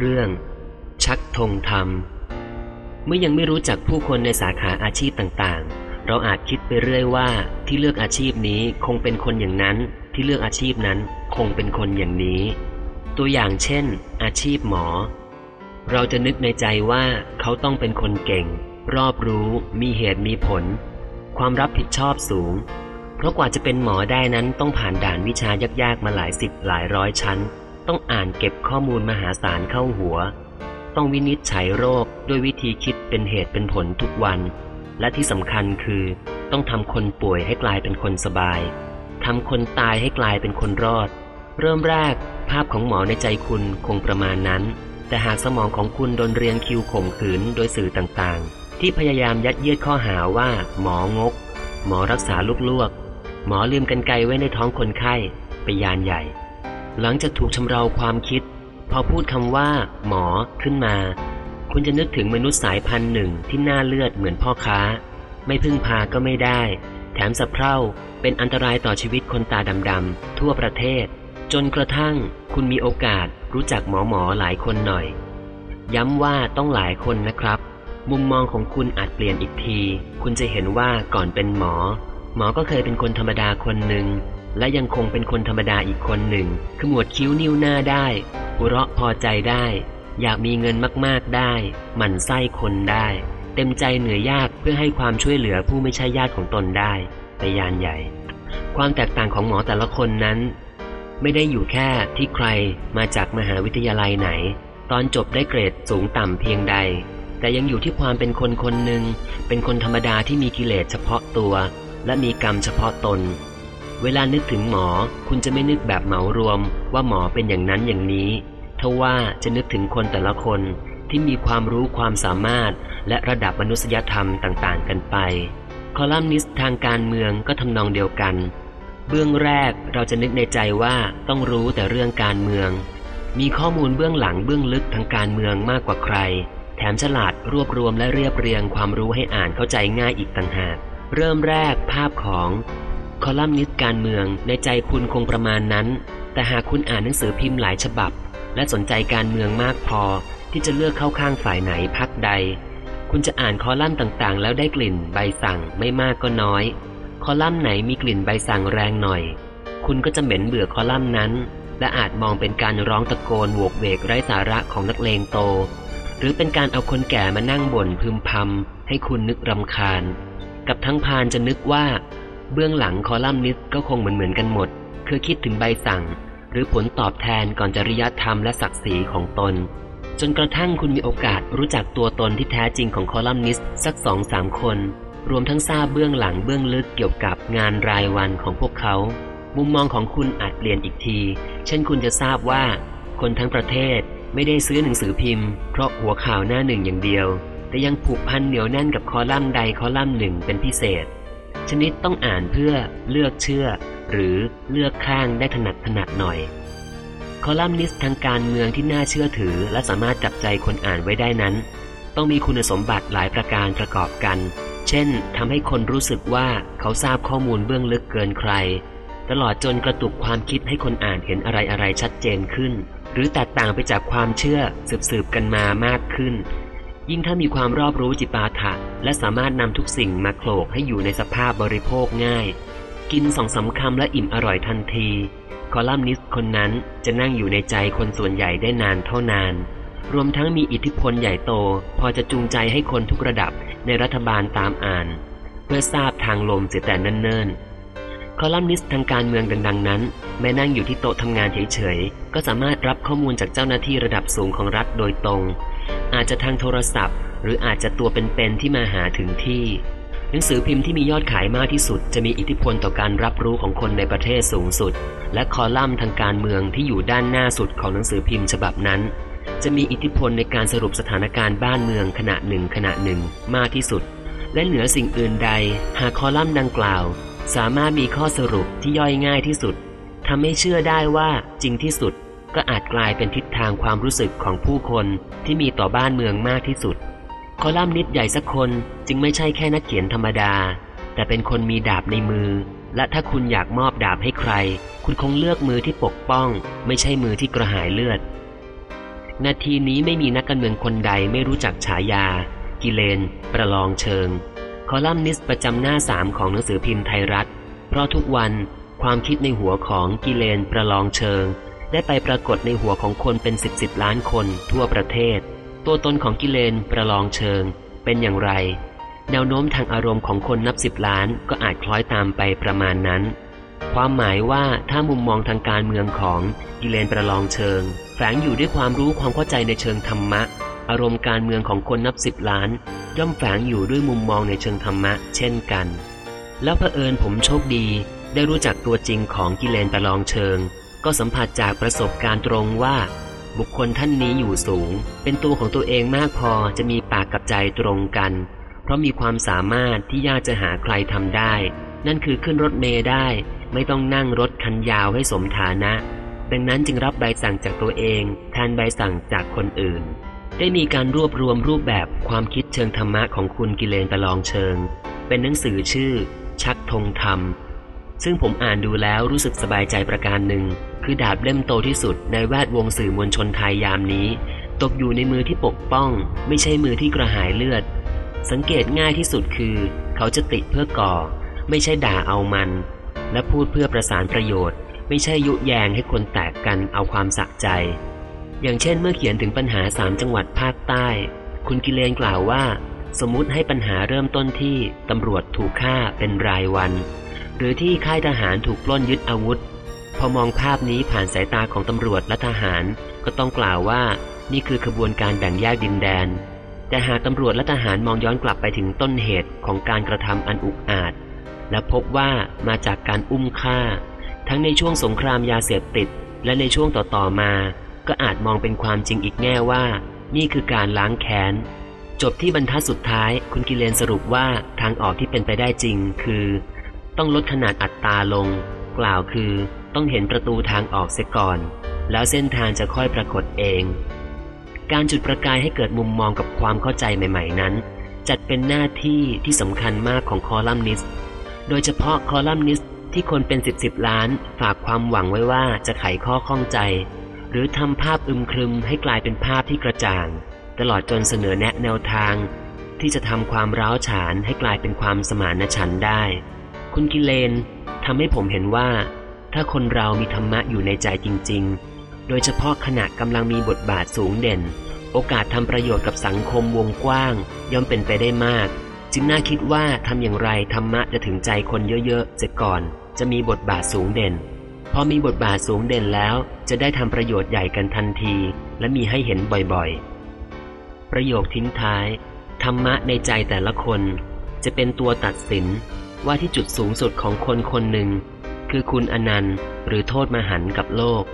เรื่อง ชักธงธรรม เมื่อยังไม่รู้จักผู้คนในสาขาอาชีพต่างๆ เราอาจคิดไปเรื่อยว่าที่เลือกอาชีพนี้คงเป็นคนอย่างนั้น ที่เลือกอาชีพนั้นคงเป็นคนอย่างนี้ ตัวอย่างเช่น อาชีพหมอ เราจะนึกในใจว่าเขาต้องเป็นคนเก่ง รอบรู้ มีเหตุมีผล ความรับผิดชอบสูง เพราะกว่าจะเป็นหมอได้นั้นต้องผ่านด่านวิชายากๆมาหลายสิบหลายร้อยชั้น ต้องอ่านเก็บข้อมูลมหาศาลเข้าหัว ต้องวินิจฉัยโรคด้วยวิธีคิดเป็นเหตุเป็นผลทุกวัน และที่สำคัญคือต้องทำคนป่วยให้กลายเป็นคนสบายทำคนตายให้กลายเป็นคนรอด เริ่มแรก ภาพของหมอในใจคุณคงประมาณนั้น แต่หากสมองของคุณโดนเรียงคิวข่มขืนโดยสื่อต่างๆ ที่พยายามยัดเยียดข้อหาว่า หมองก หมอรักษาลูกลวก หมอลืมกันไกไว้ในท้องคนไข้ไปยานใหญ่ หลังจากถูกชำเราความคิด พอพูดคำว่า หมอขึ้นมา คุณจะนึกถึงมนุษย์สายพันธุ์หนึ่งที่หน้าเลือดเหมือนพ่อค้า ไม่พึ่งพาก็ไม่ได้ แถมสะเพร่าเป็นอันตรายต่อชีวิตคนตาดำๆทั่วประเทศ จนกระทั่งคุณมีโอกาสรู้จักหมอหมอหลายคนหน่อย ย้ำว่าต้องหลายคนนะครับ มุมมองของคุณอาจเปลี่ยนอีกที คุณจะเห็นว่าก่อนเป็นหมอ หมอก็เคยเป็นคนธรรมดาคนหนึ่ง และยังคงเป็นคนธรรมดาอีกคนหนึ่งขมวดคิ้วนิ้วหน้าได้หัวเราะพอใจได้ อยากมีเงินมากๆได้ หมั่นไส้คนได้ เต็มใจเหนื่อยยากเพื่อให้ความช่วยเหลือผู้ไม่ใช่ญาติของตนได้ไปยานใหญ่ ความแตกต่างของหมอแต่ละคนนั้น ไม่ได้อยู่แค่ที่ใครมาจากมหาวิทยาลัยไหน ตอนจบได้เกรดสูงต่ำเพียงใด แต่ยังอยู่ที่ความเป็นคนคนหนึ่งเป็นคนธรรมดาที่มีกิเลสเฉพาะตัว และมีกรรมเฉพาะตน เวลานึกถึงหมอ คุณจะไม่นึกแบบเหมารวม ว่าหมอเป็นอย่างนั้นอย่างนี้ทว่าจะนึกถึงคนแต่ละคนที่มีความรู้ความสามารถ และระดับมนุษยธรรมต่างๆ กันไป คอลัมนิสต์ทางการเมืองก็ทำนองเดียวกัน เบื้องแรกเราจะนึกในใจว่าต้องรู้แต่เรื่องการเมือง มีข้อมูลเบื้องหลังเบื้องลึกทางการเมืองมากกว่าใคร แถมฉลาดรวบรวมและเรียบเรียงความรู้ให้อ่านเข้าใจง่ายอีกต่างหาก เริ่มแรกภาพของ คอลัมนิสต์การเมือง ในใจคุณคงประมาณนั้น แต่หากคุณอ่านหนังสือพิมพ์หลายฉบับ และสนใจการเมืองมากพอ ที่จะเลือกเข้าข้างฝ่ายไหนพักใด คุณจะอ่านคอลัมน์ต่างๆ แล้วได้กลิ่นใบสั่งไม่มากก็น้อย คอลัมน์ไหนมีกลิ่นใบสั่งแรงหน่อย คุณก็จะเหม็นเบื่อคอลัมน์นั้น และอาจมองเป็นการร้องตะโกนโวกเวกไร้สาระของนักเลงโต หรือเป็นการเอาคนแก่มานั่งบ่นพึมพำให้คุณนึกรำคาญ กับทั้งพานจะนึกว่า เบื้องหลังคอลัมนิสต์ก็คงเหมือนเหมือนกันหมด คือคิดถึงใบสั่ง หรือผลตอบแทนก่อนจริยธรรมและศักดิ์ศรีของตน จนกระทั่งคุณมีโอกาสรู้จักตัวตนที่แท้จริงของคอลัมนิสต์สักสองสามคน รวมทั้งทราบเบื้องหลังเบื้องลึกเกี่ยวกับงานรายวันของพวกเขา มุมมองของคุณอาจเปลี่ยนอีกที เช่นคุณจะทราบว่า คนทั้งประเทศไม่ได้ซื้อหนังสือพิมพ์เพราะหัวข่าวหน้าหนึ่งอย่างเดียว แต่ยังผูกพันเหนียวแน่นกับคอลัมน์ใดคอลัมน์หนึ่งเป็นพิเศษ ชนิดต้องอ่านเพื่อเลือกเชื่อ หรือเลือกข้างได้ถนัดถนัดหน่อย คอลัมนิสต์ทางการเมืองที่น่าเชื่อถือ และสามารถจับใจคนอ่านไว้ได้นั้น ต้องมีคุณสมบัติหลายประการประกอบกัน เช่นทำให้คนรู้สึกว่าเขาทราบข้อมูลเบื้องลึกเกินใคร ตลอดจนกระตุกความคิดให้คนอ่านเห็นอะไรอะไรชัดเจนขึ้น หรือแตกต่างไปจากความเชื่อสืบๆกันมามากขึ้น ยิ่งถ้ามีความรอบรู้จิปาถะ และสามารถนำทุกสิ่งมาโขลกให้อยู่ในสภาพบริโภคง่าย กินสองสาคำและอิ่มอร่อยทันที คอลัมนิสต์คนนั้นจะนั่งอยู่ในใจคนส่วนใหญ่ได้นานเท่านาน รวมทั้งมีอิทธิพลใหญ่โต พอจะจูงใจให้คนทุกระดับในรัฐบาลตามอ่าน เพื่อทราบทางลมเสียแต่เนิ่นๆ คอลัมนิสต์ทางการเมืองดังๆนั้น แม้นั่งอยู่ที่โต๊ะทำงานเฉยๆ ก็สามารถรับข้อมูลจากเจ้าหน้าที่ระดับสูงของรัฐโดยตรง อาจจะทางโทรศัพท์ หรืออาจจะตัวเป็นๆที่มาหาถึงที่ หนังสือพิมพ์ที่มียอดขายมากที่สุด จะมีอิทธิพลต่อการรับรู้ของคนในประเทศสูงสุด และคอลัมน์ทางการเมืองที่อยู่ด้านหน้าสุดของหนังสือพิมพ์ฉบับนั้น จะมีอิทธิพลในการสรุปสถานการณ์บ้านเมืองขณะหนึ่งขณะหนึ่ง มากที่สุด และเหนือสิ่งอื่นใด หากคอลัมน์ดังกล่าว สามารถมีข้อสรุปที่ย่อยง่ายที่สุดทำให้เชื่อได้ว่าจริงที่สุดก็อาจกลายเป็นทิศทางความรู้สึกของผู้คนที่มีต่อบ้านเมืองมากที่สุด คอลัมนิสต์ใหญ่สักคนจึงไม่ใช่แค่นักเขียนธรรมดา แต่เป็นคนมีดาบในมือ และถ้าคุณอยากมอบดาบให้ใคร คุณคงเลือกมือที่ปกป้อง ไม่ใช่มือที่กระหายเลือด นาทีนี้ไม่มีนักการเมืองคนใดไม่รู้จักฉายา กิเลน ประลองเชิง คอลัมนิสต์ประจำหน้าสามของหนังสือพิมพ์ไทยรัฐ เพราะทุกวันความคิดในหัวของกิเลนประลองเชิง ได้ไปปรากฏในหัวของคนเป็นสิบสิบล้านคนทั่วประเทศ ตัวตนของกิเลนประลองเชิง เป็นอย่างไร แนวโน้มทางอารมณ์ของคนนับสิบล้านก็อาจคล้อยตามไปประมาณนั้น ความหมายว่าถ้ามุมมองทางการเมืองของกิเลนประลองเชิง แฝงอยู่ด้วยความรู้ความเข้าใจในเชิงธรรมะ อารมณ์การเมืองของคนนับสิบล้าน ย่อมแฝงอยู่ด้วยมุมมองในเชิงธรรมะ เช่นกัน แล้วเผอิญผมโชคดีได้รู้จักตัวจริงของกิเลนประลองเชิง ก็สัมผัสจากประสบการณ์ตรงว่า บุคคลท่านนี้อยู่สูง เป็นตัวของตัวเองมากพอจะมีปากกับใจตรงกัน เพราะมีความสามารถที่ยากจะหาใครทำได้ นั่นคือขึ้นรถเมล์ได้ ไม่ต้องนั่งรถคันยาวให้สมฐานะ ดังนั้นจึงรับใบสั่งจากตัวเองแทนใบสั่งจากคนอื่น ได้มีการรวบรวมรูปแบบความคิดเชิงธรรมะของคุณกิเลนประลองเชิง เป็นหนังสือชื่อ ชักธงธรรม ซึ่งผมอ่านดูแล้วรู้สึกสบายใจประการหนึ่ง คือดาบเล่มโตที่สุดในแวดวงสื่อมวลชนไทยยามนี้ ตกอยู่ในมือที่ปกป้อง ไม่ใช่มือที่กระหายเลือด สังเกตง่ายที่สุดคือ เขาจะติเพื่อก่อ ไม่ใช่ด่าเอามัน และพูดเพื่อประสานประโยชน์ ไม่ใช่ยุแยงให้คนแตกกันเอาความสะใจ อย่างเช่นเมื่อเขียนถึงปัญหาสามจังหวัดภาคใต้ คุณกิเลนกล่าวว่า สมมติให้ปัญหาเริ่มต้นที่ตำรวจถูกฆ่าเป็นรายวัน หรือที่ค่ายทหารถูกปล้นยึดอาวุธ พอมองภาพนี้ผ่านสายตาของตำรวจและทหาร ก็ต้องกล่าวว่านี่คือขบวนการแบ่งแยกดินแดน แต่หากตำรวจและทหารมองย้อนกลับไปถึงต้นเหตุของการกระทำอันอุกอาจ และพบว่ามาจากการอุ้มฆ่า ทั้งในช่วงสงครามยาเสพติด และในช่วงต่อๆมา ก็อาจมองเป็นความจริงอีกแง่ว่า นี่คือการล้างแค้น จบที่บรรทัดสุดท้าย คุณกิเลนสรุปว่าทางออกที่เป็นไปได้จริง คือ ต้องลดขนาดอัตราลง กล่าวคือต้องเห็นประตูทางออกเสียก่อน แล้วเส้นทางจะค่อยปรากฏเอง การจุดประกายให้เกิดมุมมองกับความเข้าใจใหม่ ๆ นั้น จัดเป็นหน้าที่ที่สำคัญมากของคอลัมนิสต์โดยเฉพาะคอลัมนิสต์ที่คนเป็นสิบสิบล้าน ฝากความหวังไว้ว่าจะไขข้อข้องใจ หรือทำภาพอึมครึมให้กลายเป็นภาพที่กระจ่าง ตลอดจนเสนอแนะแนวทาง ที่จะทำความร้าวฉานให้กลายเป็นความสมานฉันท์ได้ คุณกิเลนทำให้ผมเห็นว่า ถ้าคนเรามีธรรมะอยู่ในใจจริง ๆ โดยเฉพาะขณะกำลังมีบทบาทสูงเด่น โอกาสทำประโยชน์กับสังคมวงกว้าง ย่อมเป็นไปได้มาก จึงน่าคิดว่าทำอย่างไรธรรมะจะถึงใจคนเยอะๆเสียก่อน จะมีบทบาทสูงเด่น พอมีบทบาทสูงเด่นแล้ว จะได้ทำประโยชน์ใหญ่กันทันที และมีให้เห็นบ่อยๆ ประโยคทิ้งท้าย ธรรมะในใจแต่ละคน จะเป็นตัวตัดสินว่าที่จุดสูงสุดของคนคนหนึ่ง คือคุณอนันต์ หรือโทษมหันกับโลก